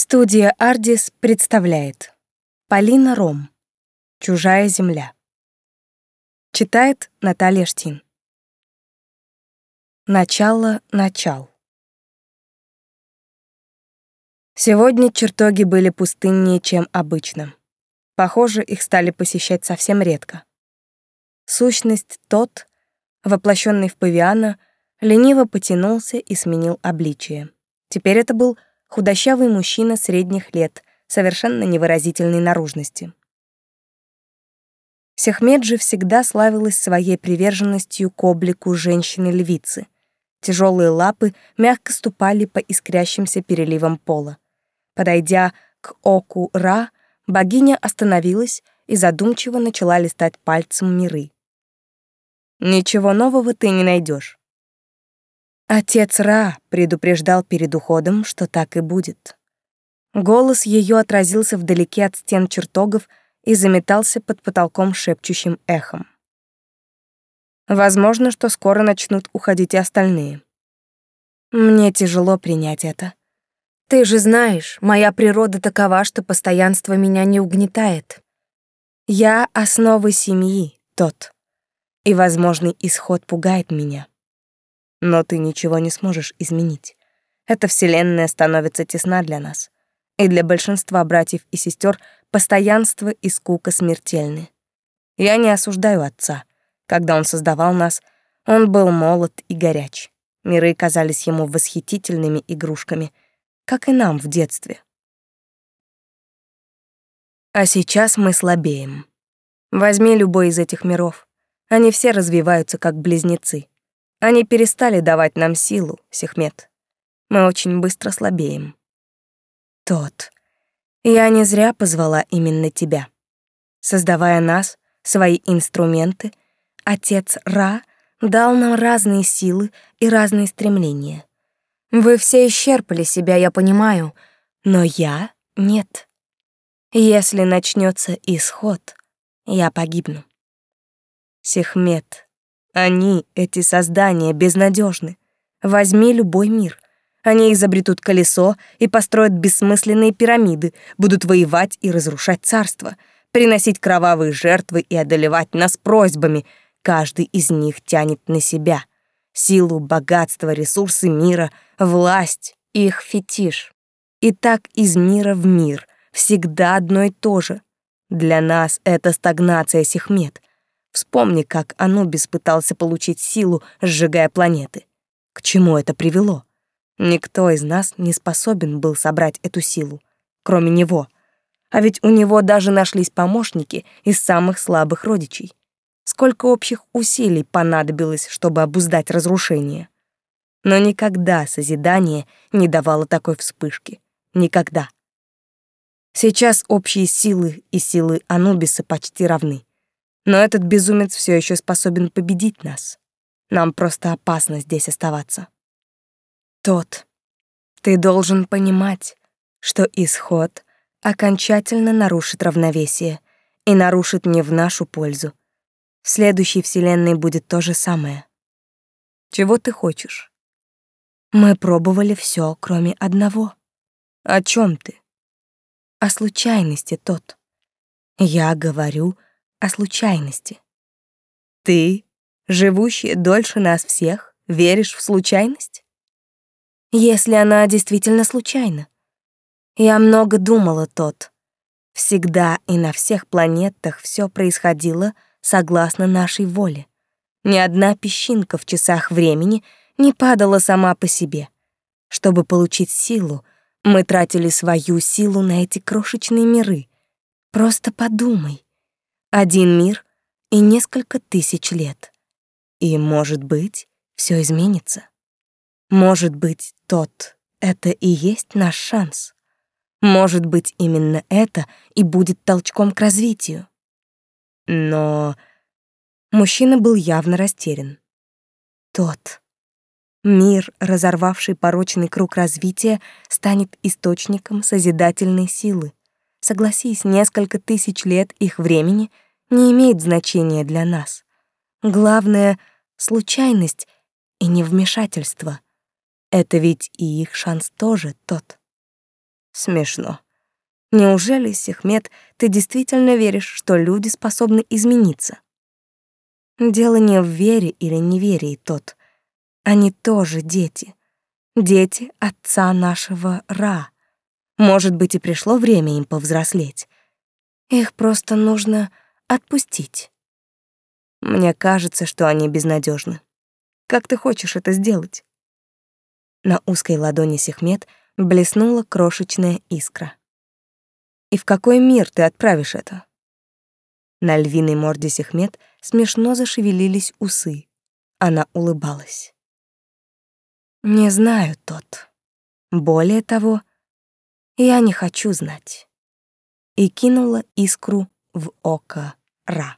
Студия «Ардис» представляет Полина Ром «Чужая земля» Читает Наталья Штин Начало начал Сегодня чертоги были пустыннее, чем обычно. Похоже, их стали посещать совсем редко. Сущность тот, воплощенный в павиана, лениво потянулся и сменил обличие. Теперь это был худощавый мужчина средних лет, совершенно невыразительной наружности. Сехмед же всегда славилась своей приверженностью к облику женщины-львицы. Тяжелые лапы мягко ступали по искрящимся переливам пола. Подойдя к оку Ра, богиня остановилась и задумчиво начала листать пальцем миры. «Ничего нового ты не найдешь. Отец Ра предупреждал перед уходом, что так и будет. Голос ее отразился вдалеке от стен чертогов и заметался под потолком шепчущим эхом. Возможно, что скоро начнут уходить и остальные. Мне тяжело принять это. Ты же знаешь, моя природа такова, что постоянство меня не угнетает. Я — основа семьи, тот. И возможный исход пугает меня. Но ты ничего не сможешь изменить. Эта вселенная становится тесна для нас. И для большинства братьев и сестер постоянство и скука смертельны. Я не осуждаю отца. Когда он создавал нас, он был молод и горяч. Миры казались ему восхитительными игрушками, как и нам в детстве. А сейчас мы слабеем. Возьми любой из этих миров. Они все развиваются как близнецы. Они перестали давать нам силу, Сехмет. Мы очень быстро слабеем. Тот. Я не зря позвала именно тебя. Создавая нас, свои инструменты, отец Ра дал нам разные силы и разные стремления. Вы все исчерпали себя, я понимаю, но я — нет. Если начнется исход, я погибну. Сехмет, они, эти создания, безнадежны. Возьми любой мир. Они изобретут колесо и построят бессмысленные пирамиды, будут воевать и разрушать царство, приносить кровавые жертвы и одолевать нас просьбами. Каждый из них тянет на себя силу, богатство, ресурсы мира, власть, их фетиш. И так из мира в мир, всегда одно и то же. Для нас это стагнация Сехмет — Вспомни, как Анубис пытался получить силу, сжигая планеты. К чему это привело? Никто из нас не способен был собрать эту силу, кроме него. А ведь у него даже нашлись помощники из самых слабых родичей. Сколько общих усилий понадобилось, чтобы обуздать разрушение. Но никогда созидание не давало такой вспышки. Никогда. Сейчас общие силы и силы Анубиса почти равны. Но этот безумец все еще способен победить нас. Нам просто опасно здесь оставаться. Тот, ты должен понимать, что исход окончательно нарушит равновесие и нарушит не в нашу пользу. В следующей вселенной будет то же самое. Чего ты хочешь? Мы пробовали все, кроме одного. О чем ты? О случайности тот. Я говорю о случайности. Ты, живущая дольше нас всех, веришь в случайность? Если она действительно случайна. Я много думала тот. Всегда и на всех планетах все происходило согласно нашей воле. Ни одна песчинка в часах времени не падала сама по себе. Чтобы получить силу, мы тратили свою силу на эти крошечные миры. Просто подумай. Один мир и несколько тысяч лет. И, может быть, все изменится. Может быть, тот — это и есть наш шанс. Может быть, именно это и будет толчком к развитию. Но мужчина был явно растерян. Тот мир, разорвавший порочный круг развития, станет источником созидательной силы. Согласись, несколько тысяч лет их времени не имеет значения для нас. Главное — случайность и невмешательство. Это ведь и их шанс тоже тот. Смешно. Неужели, Сехмет, ты действительно веришь, что люди способны измениться? Дело не в вере или неверии тот. Они тоже дети. Дети отца нашего Ра. Может быть, и пришло время им повзрослеть. Их просто нужно отпустить. Мне кажется, что они безнадежны. Как ты хочешь это сделать? На узкой ладони Сехмет блеснула крошечная искра. И в какой мир ты отправишь это? На львиной морде Сехмет смешно зашевелились усы. Она улыбалась. Не знаю тот. Более того, я не хочу знать. И кинула искру в око Ра.